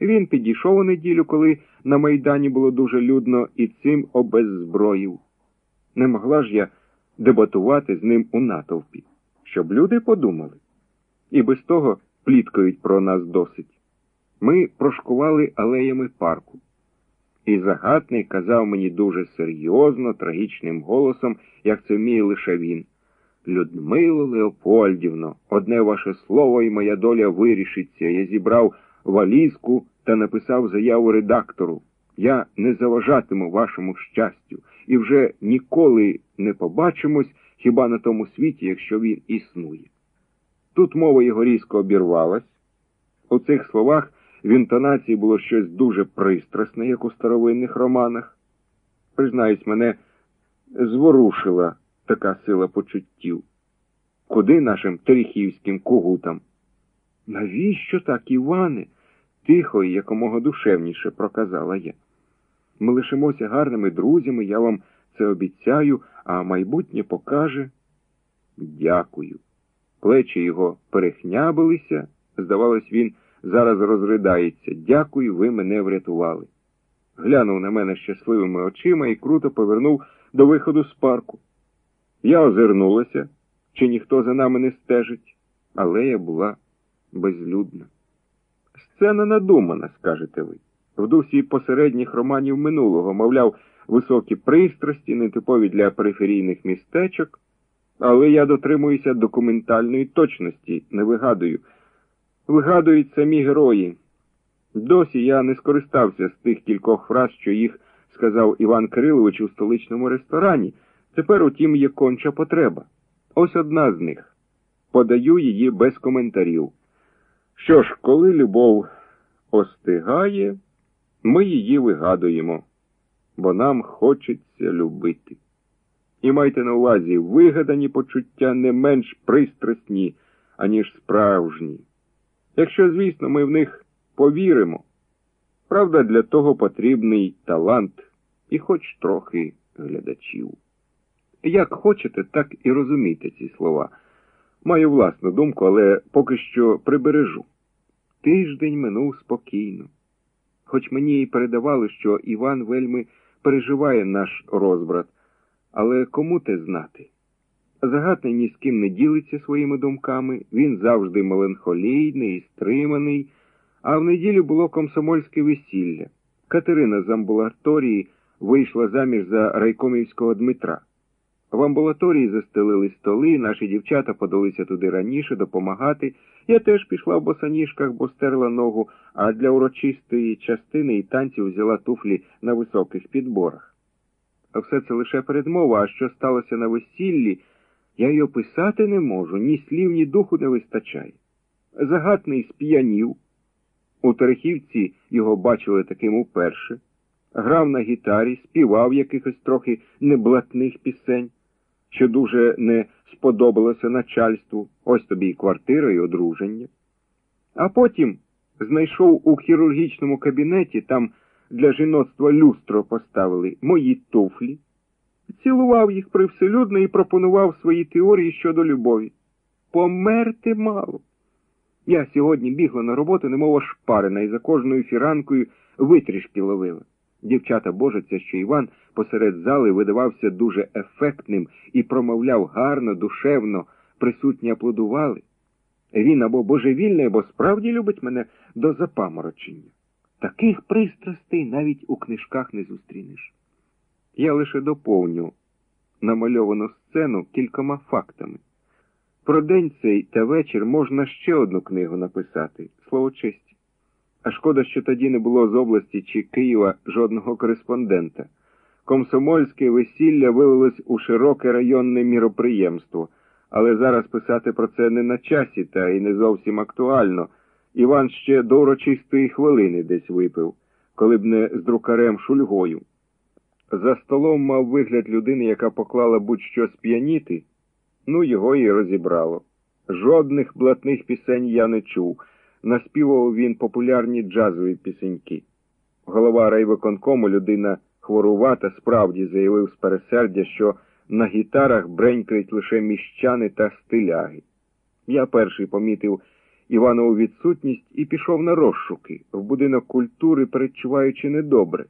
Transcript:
Він підійшов у неділю, коли на Майдані було дуже людно, і цим обеззброїв. Не могла ж я дебатувати з ним у натовпі, щоб люди подумали. І без того пліткають про нас досить. Ми прошкували алеями парку. І загатний казав мені дуже серйозно, трагічним голосом, як це вміє лише він. Людмило Леопольдівно, одне ваше слово і моя доля вирішиться. Я зібрав валізку та написав заяву редактору. Я не заважатиму вашому щастю і вже ніколи не побачимось хіба на тому світі, якщо він існує. Тут мова його різко обірвалась. У цих словах в інтонації було щось дуже пристрасне, як у старовинних романах. Признаюсь, мене зворушила така сила почуттів. Куди нашим терехівським когутам? Навіщо так, Іване? Тихо і якомога душевніше проказала я. Ми лишимося гарними друзями, я вам це обіцяю, а майбутнє покаже. Дякую. Плечі його перехнябилися, здавалось, він зараз розридається. Дякую, ви мене врятували. Глянув на мене щасливими очима і круто повернув до виходу з парку. Я озирнулася, чи ніхто за нами не стежить, але я була безлюдна. Сцена надумана, скажете ви, в дусі посередніх романів минулого, мовляв, високі пристрасті, нетипові для периферійних містечок, але я дотримуюся документальної точності, не вигадую. Вигадують самі герої. Досі я не скористався з тих кількох фраз, що їх сказав Іван Кирилович у столичному ресторані. Тепер, утім, є конча потреба. Ось одна з них. Подаю її без коментарів. Що ж, коли любов остигає, ми її вигадуємо, бо нам хочеться любити. І майте на увазі, вигадані почуття не менш пристрасні, аніж справжні. Якщо, звісно, ми в них повіримо. Правда, для того потрібний талант і хоч трохи глядачів. Як хочете, так і розумійте ці слова. Маю власну думку, але поки що прибережу. Тиждень минув спокійно. Хоч мені і передавали, що Іван вельми переживає наш розбрат, але кому те знати? Загатний ні з ким не ділиться своїми думками, він завжди меланхолійний і стриманий, а в неділю було комсомольське весілля. Катерина з амбулаторії вийшла заміж за райкомівського Дмитра. В амбулаторії застелили столи, наші дівчата подалися туди раніше допомагати. Я теж пішла в босоніжках, бо стерла ногу, а для урочистої частини і танців взяла туфлі на високих підборах. А все це лише передмова, а що сталося на весіллі, я й описати не можу, ні слів, ні духу не вистачає. Загатний сп'янів. У Терехівці його бачили таким уперше. Грав на гітарі, співав якихось трохи неблатних пісень що дуже не сподобалося начальству, ось тобі і квартира, і одруження. А потім знайшов у хірургічному кабінеті, там для жіноцтва люстро поставили мої туфлі, цілував їх привселюдно і пропонував свої теорії щодо любові. Померти мало. Я сьогодні бігла на роботу, немов шпарина, і за кожною фіранкою витрішки ловила. Дівчата божаться, що Іван посеред зали видавався дуже ефектним і промовляв гарно, душевно, присутні аплодували. Він або божевільний, або справді любить мене до запаморочення. Таких пристрастей навіть у книжках не зустрінеш. Я лише доповню намальовану сцену кількома фактами. Про день цей та вечір можна ще одну книгу написати слово честь. А шкода, що тоді не було з області чи Києва жодного кореспондента. Комсомольське весілля вилилось у широке районне міроприємство, але зараз писати про це не на часі та й не зовсім актуально. Іван ще до урочистої хвилини десь випив, коли б не з друкарем шульгою. За столом мав вигляд людини, яка поклала будь-що сп'яніти, ну його і розібрало. Жодних блатних пісень я не чув наспівував він популярні джазові пісеньки. Голова райвиконкому, людина хворувата, справді заявив з пересердя, що на гітарах бренькають лише міщани та стиляги. Я перший помітив Іванову відсутність і пішов на розшуки в будинок культури, передчуваючи недобре.